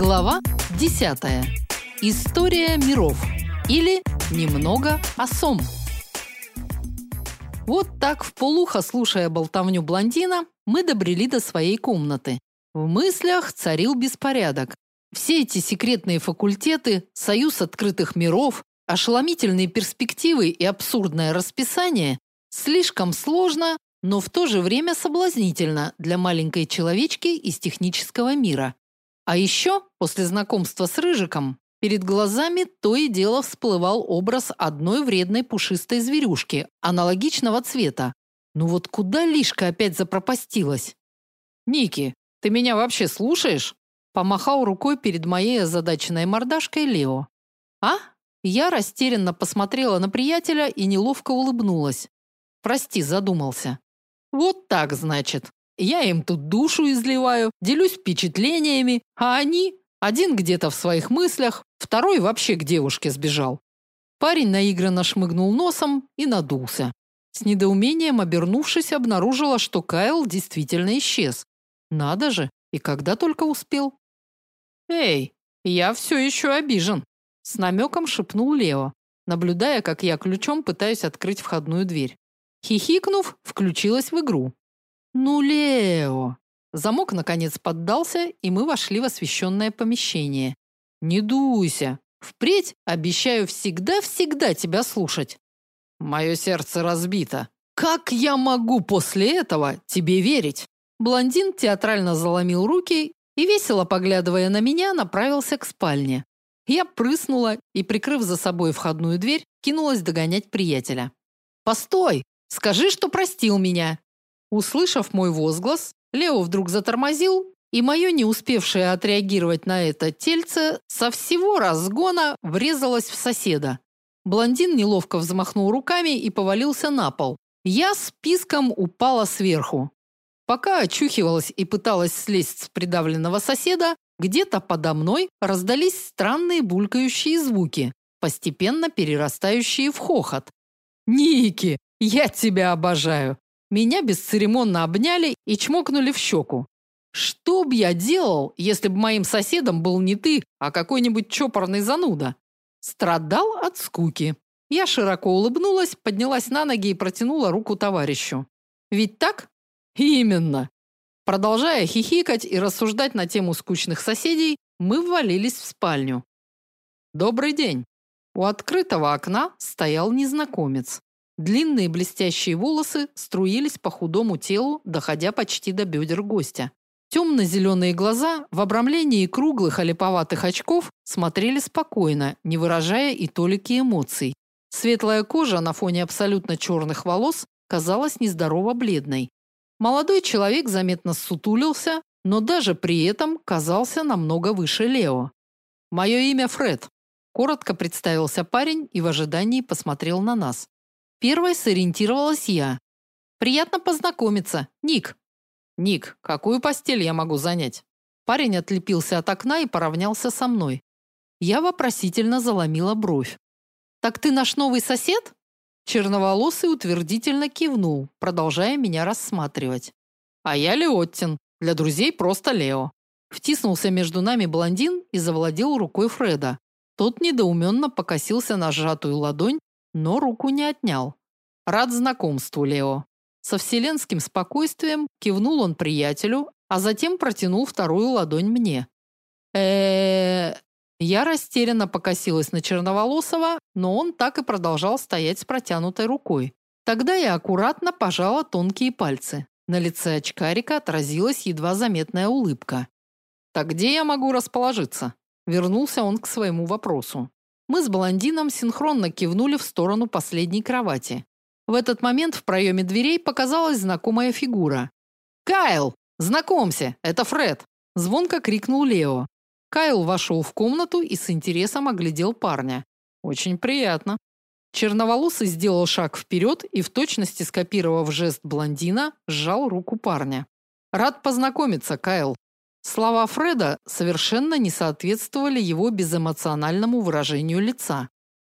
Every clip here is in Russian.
Глава 10. История миров или немного о сом. Вот так в полухо слушая болтовню блондина, мы добрели до своей комнаты. В мыслях царил беспорядок. Все эти секретные факультеты, союз открытых миров, ошеломительные перспективы и абсурдное расписание слишком сложно, но в то же время соблазнительно для маленькой человечки из технического мира. А еще, после знакомства с Рыжиком, перед глазами то и дело всплывал образ одной вредной пушистой зверюшки, аналогичного цвета. Ну вот куда Лишка опять запропастилась? «Ники, ты меня вообще слушаешь?» Помахал рукой перед моей озадаченной мордашкой Лео. «А?» Я растерянно посмотрела на приятеля и неловко улыбнулась. «Прости, задумался». «Вот так, значит. Я им тут душу изливаю, делюсь впечатлениями, а они один где-то в своих мыслях, второй вообще к девушке сбежал. Парень наигранно шмыгнул носом и надулся. С недоумением обернувшись, обнаружила, что Кайл действительно исчез. Надо же, и когда только успел. Эй, я все еще обижен, с намеком шепнул Лео, наблюдая, как я ключом пытаюсь открыть входную дверь. Хихикнув, включилась в игру. Ну, Лео. Замок наконец поддался, и мы вошли в освещенное помещение. Не дуйся. Впредь обещаю всегда-всегда тебя слушать. Мое сердце разбито. Как я могу после этого тебе верить? Блондин театрально заломил руки и весело поглядывая на меня, направился к спальне. Я прыснула и, прикрыв за собой входную дверь, кинулась догонять приятеля. Постой, скажи, что простил меня. Услышав мой возглас, Лео вдруг затормозил, и мое не успевшее отреагировать на это тельце со всего разгона врезалось в соседа. Блондин неловко взмахнул руками и повалился на пол. Я с писком упала сверху. Пока очухивалась и пыталась слезть с придавленного соседа, где-то подо мной раздались странные булькающие звуки, постепенно перерастающие в хохот. Ники, я тебя обожаю. Меня бесцеремонно обняли и чмокнули в щеку. Что б я делал, если бы моим соседом был не ты, а какой-нибудь чопорный зануда? Страдал от скуки. Я широко улыбнулась, поднялась на ноги и протянула руку товарищу. Ведь так? Именно. Продолжая хихикать и рассуждать на тему скучных соседей, мы ввалились в спальню. Добрый день. У открытого окна стоял незнакомец. Длинные блестящие волосы струились по худому телу, доходя почти до бедер гостя. Темно-зеленые глаза в обрамлении круглых олиповатых очков смотрели спокойно, не выражая и толики эмоций. Светлая кожа на фоне абсолютно черных волос казалась нездорово бледной. Молодой человек заметно сутулился, но даже при этом казался намного выше Лео. «Мое имя Фред», – коротко представился парень и в ожидании посмотрел на нас. Первой сориентировалась я. Приятно познакомиться, Ник. Ник, какую постель я могу занять? Парень отлепился от окна и поравнялся со мной. Я вопросительно заломила бровь. Так ты наш новый сосед? Черноволосый утвердительно кивнул, продолжая меня рассматривать. А я Леоттин, для друзей просто Лео. Втиснулся между нами блондин и завладел рукой Фреда. Тот недоуменно покосился на сжатую ладонь, но руку не отнял. Рад знакомству, Лео. Со вселенским спокойствием кивнул он приятелю, а затем протянул вторую ладонь мне. Э, я растерянно покосилась на Черноволосого, но он так и продолжал стоять с протянутой рукой. Тогда я аккуратно пожала тонкие пальцы. На лице очкарика отразилась едва заметная улыбка. Так где я могу расположиться? Вернулся он к своему вопросу. Мы с блондином синхронно кивнули в сторону последней кровати. В этот момент в проеме дверей показалась знакомая фигура. "Кайл, знакомься, это Фред", звонко крикнул Лео. Кайл вошел в комнату и с интересом оглядел парня. Очень приятно. Черноволосый сделал шаг вперед и в точности скопировав жест блондина, сжал руку парня. Рад познакомиться, Кайл. Слова Фреда совершенно не соответствовали его безэмоциональному выражению лица.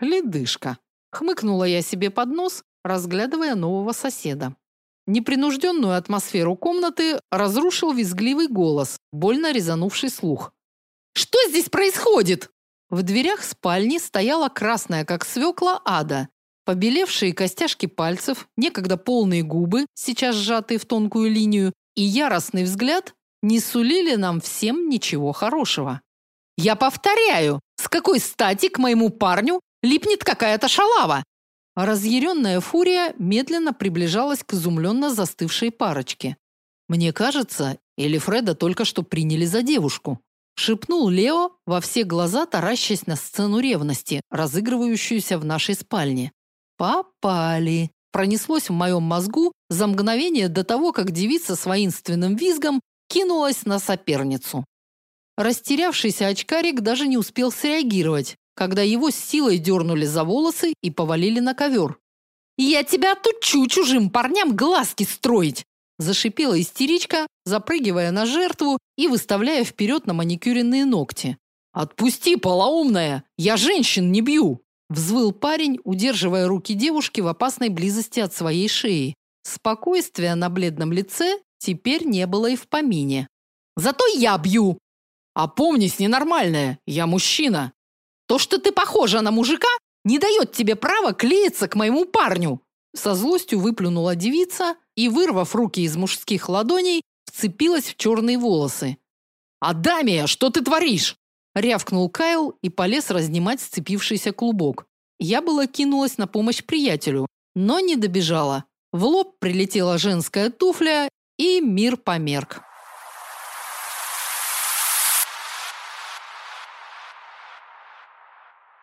Ледышка. Хмыкнула я себе под нос, разглядывая нового соседа. Непринужденную атмосферу комнаты разрушил визгливый голос, больно резанувший слух. Что здесь происходит? В дверях спальни стояла красная, как свекла, Ада. Побелевшие костяшки пальцев, некогда полные губы, сейчас сжатые в тонкую линию, и яростный взгляд не сулили нам всем ничего хорошего. Я повторяю, с какой стати к моему парню липнет какая-то шалава? Разъяренная фурия медленно приближалась к изумленно застывшей парочке. Мне кажется, или Фреда только что приняли за девушку, шепнул Лео во все глаза, таращась на сцену ревности, разыгрывающуюся в нашей спальне. Попали. Пронеслось в моем мозгу за мгновение до того, как девица с воинственным визгом кинулась на соперницу. Растерявшийся очкарик даже не успел среагировать, когда его с силой дернули за волосы и повалили на ковер. «Я тебя отучу чужим парням глазки строить!» зашипела истеричка, запрыгивая на жертву и выставляя вперед на маникюренные ногти. «Отпусти, полоумная! Я женщин не бью!» взвыл парень, удерживая руки девушки в опасной близости от своей шеи. Спокойствия на бледном лице теперь не было и в помине. «Зато я бью!» «Опомнись, ненормальная! Я мужчина!» То, что ты похожа на мужика, не дает тебе права клеиться к моему парню. Со злостью выплюнула девица и, вырвав руки из мужских ладоней, вцепилась в черные волосы. «Адамия, что ты творишь?» рявкнул Кайл и полез разнимать сцепившийся клубок. Я была кинулась на помощь приятелю, но не добежала. В лоб прилетела женская туфля, и мир померк.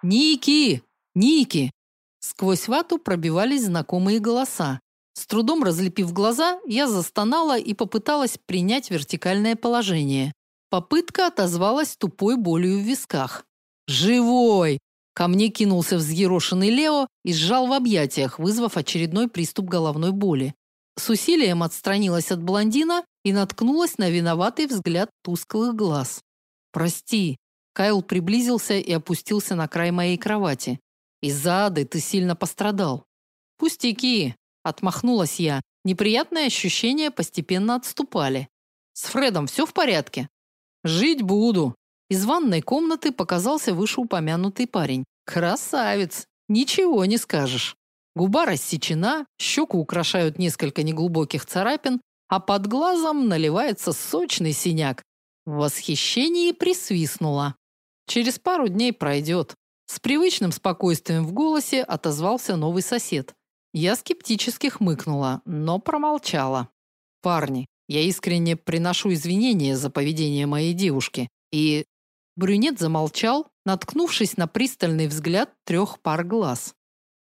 Ники! Ники! Сквозь вату пробивались знакомые голоса. С трудом разлепив глаза, я застонала и попыталась принять вертикальное положение. Попытка отозвалась тупой болью в висках. Живой! Ко мне кинулся взъерошенный Лео и сжал в объятиях, вызвав очередной приступ головной боли. С усилием отстранилась от блондина и наткнулась на виноватый взгляд тусклых глаз. Прости, Кайл приблизился и опустился на край моей кровати. Из-за ады ты сильно пострадал. Пустяки, отмахнулась я. Неприятные ощущения постепенно отступали. С Фредом все в порядке? Жить буду. Из ванной комнаты показался вышеупомянутый парень. Красавец, ничего не скажешь. Губа рассечена, щеку украшают несколько неглубоких царапин, а под глазом наливается сочный синяк. В восхищении присвистнула. Через пару дней пройдет». С привычным спокойствием в голосе отозвался новый сосед. Я скептически хмыкнула, но промолчала. Парни, я искренне приношу извинения за поведение моей девушки. И брюнет замолчал, наткнувшись на пристальный взгляд трех пар глаз.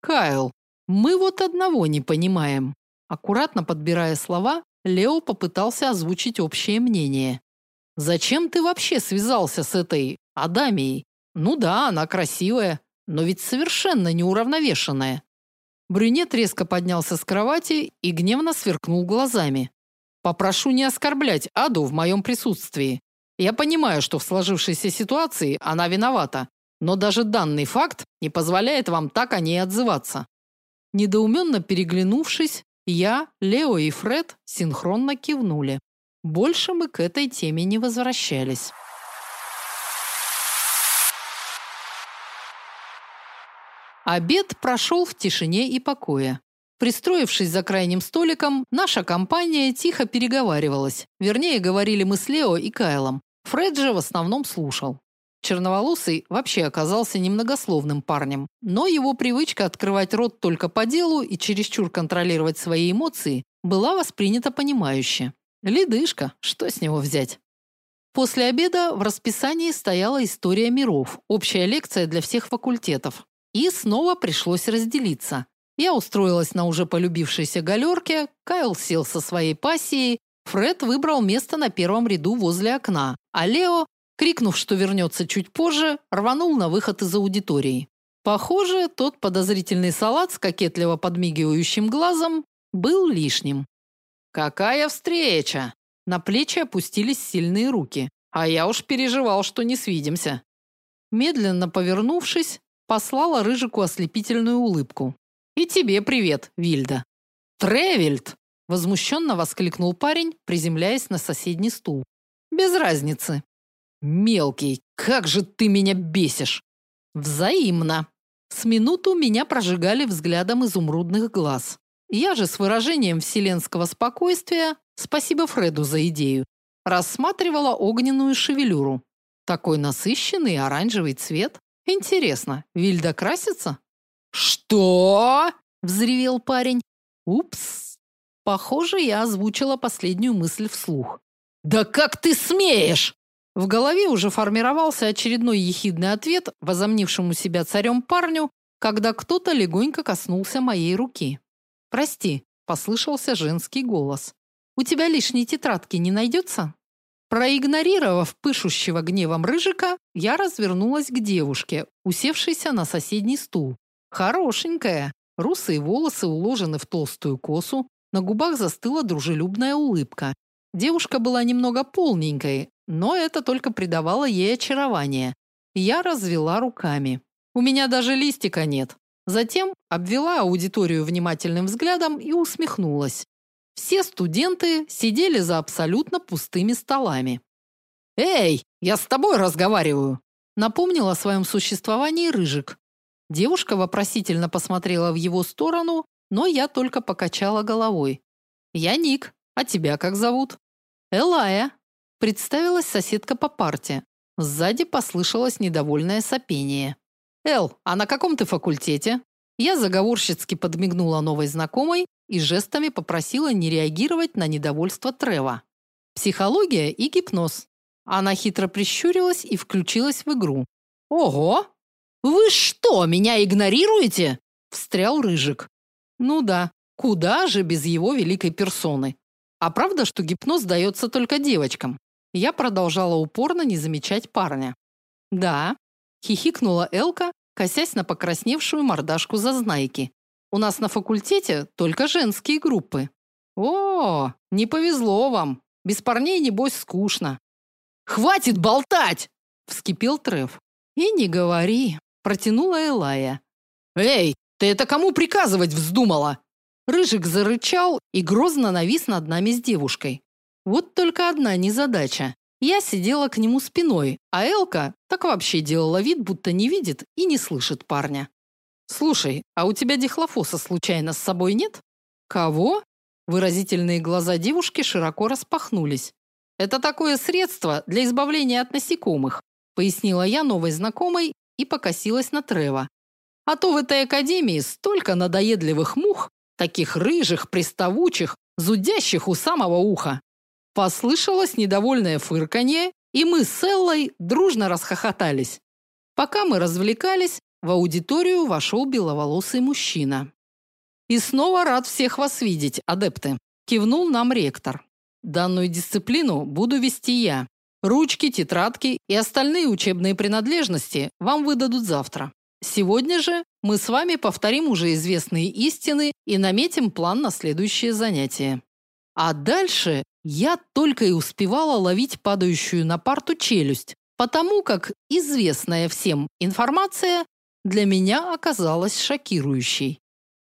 Кайл, мы вот одного не понимаем. Аккуратно подбирая слова, Лео попытался озвучить общее мнение. Зачем ты вообще связался с этой Адамией. Ну да, она красивая, но ведь совершенно неуравновешенная. Брюнет резко поднялся с кровати и гневно сверкнул глазами. Попрошу не оскорблять Аду в моем присутствии. Я понимаю, что в сложившейся ситуации она виновата, но даже данный факт не позволяет вам так о ней отзываться. Недоуменно переглянувшись, я, Лео и Фред синхронно кивнули. Больше мы к этой теме не возвращались. Обед прошел в тишине и покое. Пристроившись за крайним столиком, наша компания тихо переговаривалась. Вернее, говорили мы с Лео и Кайлом. Фред же в основном слушал. Черноволосый вообще оказался немногословным парнем, но его привычка открывать рот только по делу и чересчур контролировать свои эмоции была воспринята понимающе. Ледышка, что с него взять? После обеда в расписании стояла история миров, общая лекция для всех факультетов. И снова пришлось разделиться. Я устроилась на уже полюбившейся галерке, Кайл сел со своей пассией, Фред выбрал место на первом ряду возле окна, а Лео, крикнув, что вернется чуть позже, рванул на выход из аудитории. Похоже, тот подозрительный салат с кокетливо подмигивающим глазом был лишним. Какая встреча! На плечи опустились сильные руки, а я уж переживал, что не свидимся. Медленно повернувшись, послала рыжику ослепительную улыбку. И тебе привет, Вильда. Тревельд, возмущенно воскликнул парень, приземляясь на соседний стул. Без разницы. Мелкий, Как же ты меня бесишь. Взаимно. С минуту меня прожигали взглядом изумрудных глаз. Я же с выражением вселенского спокойствия, спасибо Фреду за идею, рассматривала огненную шевелюру. Такой насыщенный оранжевый цвет. Интересно, Вильда красится? Что? взревел парень. Упс. Похоже, я озвучила последнюю мысль вслух. Да как ты смеешь? В голове уже формировался очередной ехидный ответ возомнившему себя царем парню, когда кто-то легонько коснулся моей руки. "Прости", послышался женский голос. "У тебя лишней тетрадки не найдется?» Проигнорировав пышущего гневом рыжика, я развернулась к девушке, усевшейся на соседний стул. Хорошенькая, русые волосы уложены в толстую косу, на губах застыла дружелюбная улыбка. Девушка была немного полненькой, но это только придавало ей очарование. Я развела руками. У меня даже листика нет. Затем обвела аудиторию внимательным взглядом и усмехнулась. Все студенты сидели за абсолютно пустыми столами. "Эй, я с тобой разговариваю", напомнил о своем существовании Рыжик. Девушка вопросительно посмотрела в его сторону, но я только покачала головой. "Я Ник, а тебя как зовут?" "Элая", представилась соседка по парте. Сзади послышалось недовольное сопение. "Эл, а на каком ты факультете?" Я заговорщицки подмигнула новой знакомой и жестами попросила не реагировать на недовольство Трева. Психология и гипноз. Она хитро прищурилась и включилась в игру. Ого! Вы что, меня игнорируете? встрял рыжик. Ну да, куда же без его великой персоны? А правда, что гипноз дается только девочкам? Я продолжала упорно не замечать парня. Да, хихикнула Элка, косясь на покрасневшую мордашку зазнайки. У нас на факультете только женские группы. О, не повезло вам. Без парней небось скучно. Хватит болтать, вскипел Трев. И не говори, протянула Элая. Эй, ты это кому приказывать вздумала? Рыжик зарычал и грозно навис над нами с девушкой. Вот только одна незадача. Я сидела к нему спиной, а Элка так вообще делала вид, будто не видит и не слышит парня. Слушай, а у тебя дихлофоса случайно с собой нет? Кого? Выразительные глаза девушки широко распахнулись. Это такое средство для избавления от насекомых, пояснила я новой знакомой и покосилась на Трева. А то в этой академии столько надоедливых мух, таких рыжих, приставучих, зудящих у самого уха. Послышалось недовольное фырканье, и мы с Эллой дружно расхохотались. Пока мы развлекались, в аудиторию вошел беловолосый мужчина. И снова рад всех вас видеть, адепты, кивнул нам ректор. Данную дисциплину буду вести я. Ручки, тетрадки и остальные учебные принадлежности вам выдадут завтра. Сегодня же мы с вами повторим уже известные истины и наметим план на следующее занятие. А дальше я только и успевала ловить падающую на парту челюсть, потому как известная всем информация для меня оказалась шокирующей.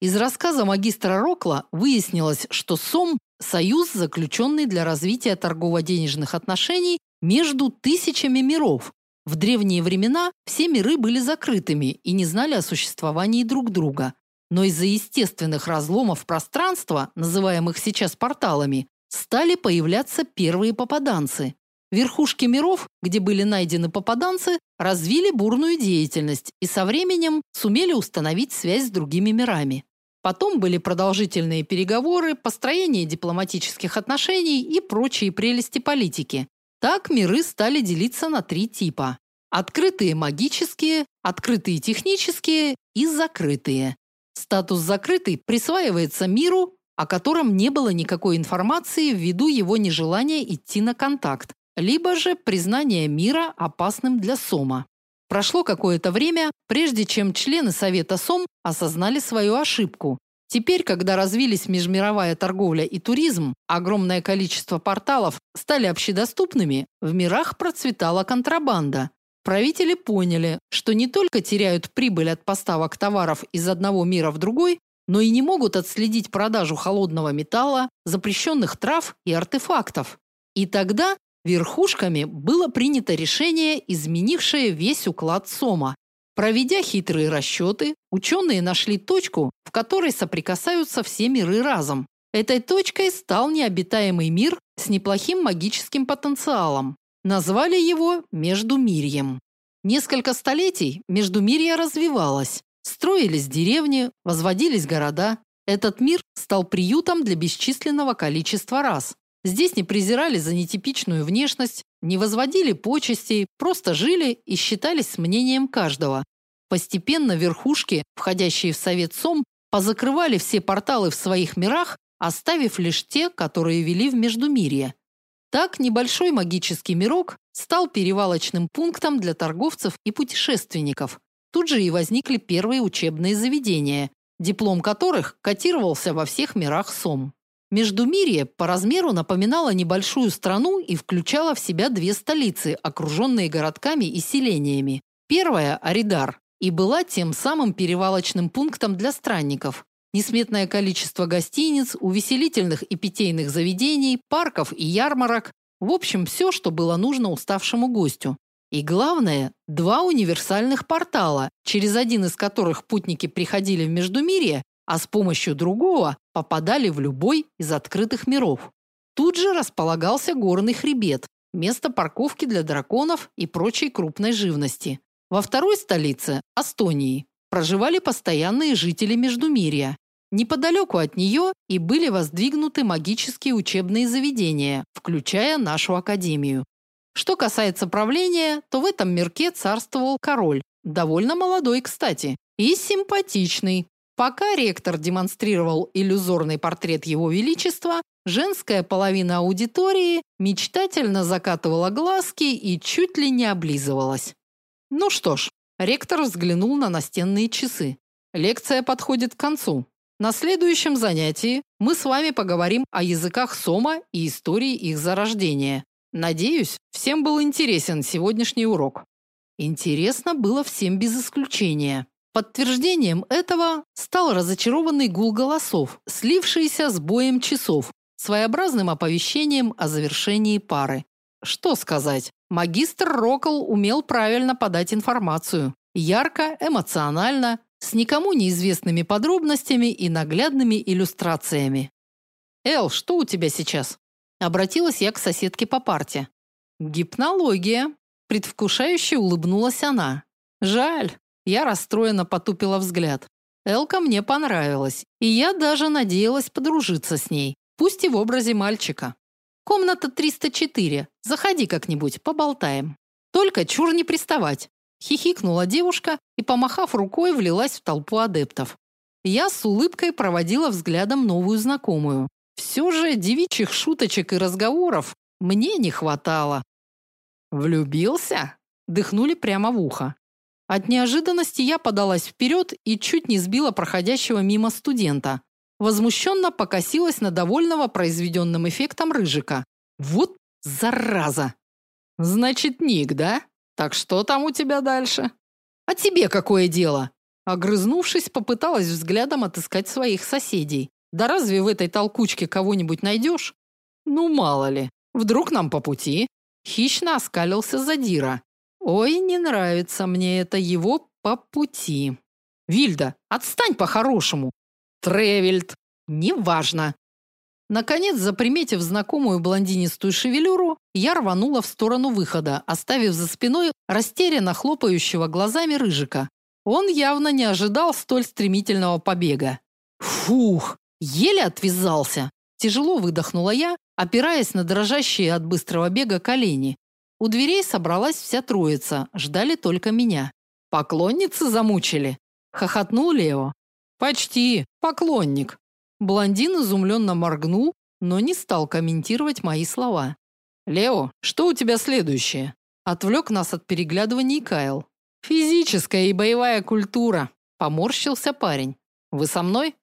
Из рассказа магистра Рокла выяснилось, что СОМ союз, заключенный для развития торгово-денежных отношений между тысячами миров. В древние времена все миры были закрытыми и не знали о существовании друг друга. Но из-за естественных разломов пространства, называемых сейчас порталами, стали появляться первые попаданцы. Верхушки миров, где были найдены попаданцы, развили бурную деятельность и со временем сумели установить связь с другими мирами. Потом были продолжительные переговоры, построение дипломатических отношений и прочие прелести политики. Так миры стали делиться на три типа: открытые магические, открытые технические и закрытые. Статус закрытый присваивается миру, о котором не было никакой информации ввиду его нежелания идти на контакт, либо же признание мира опасным для Сома. Прошло какое-то время, прежде чем члены Совета Сом осознали свою ошибку. Теперь, когда развились межмировая торговля и туризм, огромное количество порталов стали общедоступными, в мирах процветала контрабанда. Правители поняли, что не только теряют прибыль от поставок товаров из одного мира в другой, но и не могут отследить продажу холодного металла, запрещенных трав и артефактов. И тогда Верхушками было принято решение, изменившее весь уклад Сома. Проведя хитрые расчеты, ученые нашли точку, в которой соприкасаются все миры разом. Этой точкой стал необитаемый мир с неплохим магическим потенциалом. Назвали его Междумирьем. Несколько столетий Междумирье развивалось. Строились деревни, возводились города. Этот мир стал приютом для бесчисленного количества рас. Здесь не презирали за нетипичную внешность, не возводили почестей, просто жили и считались с мнением каждого. Постепенно верхушки, входящие в Совет Сом, позакрывали все порталы в своих мирах, оставив лишь те, которые вели в Междумирье. Так небольшой магический мирок стал перевалочным пунктом для торговцев и путешественников. Тут же и возникли первые учебные заведения, диплом которых котировался во всех мирах Сом. Междумирье по размеру напоминало небольшую страну и включало в себя две столицы, окруженные городками и селениями. Первая Аридар и была тем самым перевалочным пунктом для странников. Несметное количество гостиниц, увеселительных и питейных заведений, парков и ярмарок, в общем, все, что было нужно уставшему гостю. И главное, два универсальных портала, через один из которых путники приходили в Междумирье, а с помощью другого попадали в любой из открытых миров. Тут же располагался горный хребет, место парковки для драконов и прочей крупной живности. Во второй столице, Астонии, проживали постоянные жители Междумирья. Неподалеку от нее и были воздвигнуты магические учебные заведения, включая нашу академию. Что касается правления, то в этом мирке царствовал король, довольно молодой, кстати, и симпатичный, Пока ректор демонстрировал иллюзорный портрет его величества, женская половина аудитории мечтательно закатывала глазки и чуть ли не облизывалась. Ну что ж, ректор взглянул на настенные часы. Лекция подходит к концу. На следующем занятии мы с вами поговорим о языках Сома и истории их зарождения. Надеюсь, всем был интересен сегодняшний урок. Интересно было всем без исключения. Подтверждением этого стал разочарованный гул голосов, слившийся с боем часов, своеобразным оповещением о завершении пары. Что сказать? Магистр Рокл умел правильно подать информацию, ярко, эмоционально, с никому неизвестными подробностями и наглядными иллюстрациями. Эл, что у тебя сейчас? Обратилась я к соседке по парте. Гипнология, предвкушающе улыбнулась она. Жаль, я расстроенно потупила взгляд. Элка мне понравилась, и я даже надеялась подружиться с ней, пусть и в образе мальчика. Комната 304. Заходи как-нибудь, поболтаем. Только чур не приставать. Хихикнула девушка и, помахав рукой, влилась в толпу адептов. Я с улыбкой проводила взглядом новую знакомую. Все же девичьих шуточек и разговоров мне не хватало. Влюбился? Дыхнули прямо в ухо. От неожиданности я подалась вперед и чуть не сбила проходящего мимо студента. Возмущенно покосилась на довольного произведенным эффектом рыжика. Вот зараза. Значит, Ник, да? Так что там у тебя дальше? А тебе какое дело? Огрызнувшись, попыталась взглядом отыскать своих соседей. Да разве в этой толкучке кого-нибудь найдешь? Ну мало ли, вдруг нам по пути. Хищно оскалился Задира. Ой, не нравится мне это его по пути. Вильда, отстань по-хорошему. Тревельд, неважно. Наконец, заприметив знакомую блондинистую шевелюру, я рванула в сторону выхода, оставив за спиной растерянно хлопающего глазами рыжика. Он явно не ожидал столь стремительного побега. Фух, еле отвязался. Тяжело выдохнула я, опираясь на дрожащие от быстрого бега колени. У дверей собралась вся троица, ждали только меня. Поклонницы замучили, хохотнул Лео. Почти, поклонник. Блондин изумленно моргнул, но не стал комментировать мои слова. Лео, что у тебя следующее? Отвлек нас от переглядываний Кайл. Физическая и боевая культура, поморщился парень. Вы со мной?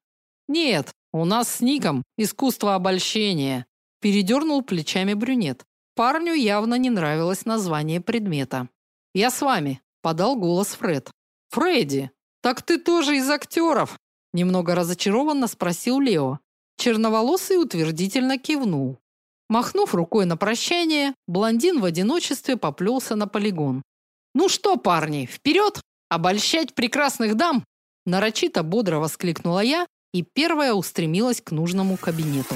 Нет, у нас с Ником искусство обольщения, передернул плечами брюнет. Парню явно не нравилось название предмета. "Я с вами", подал голос Фред. "Фредди, так ты тоже из актеров?» Немного разочарованно спросил Лео. Черноволосый утвердительно кивнул. Махнув рукой на прощание, блондин в одиночестве поплелся на полигон. Ну что, парни, вперед! Обольщать прекрасных дам, нарочито бодро воскликнула я и первая устремилась к нужному кабинету.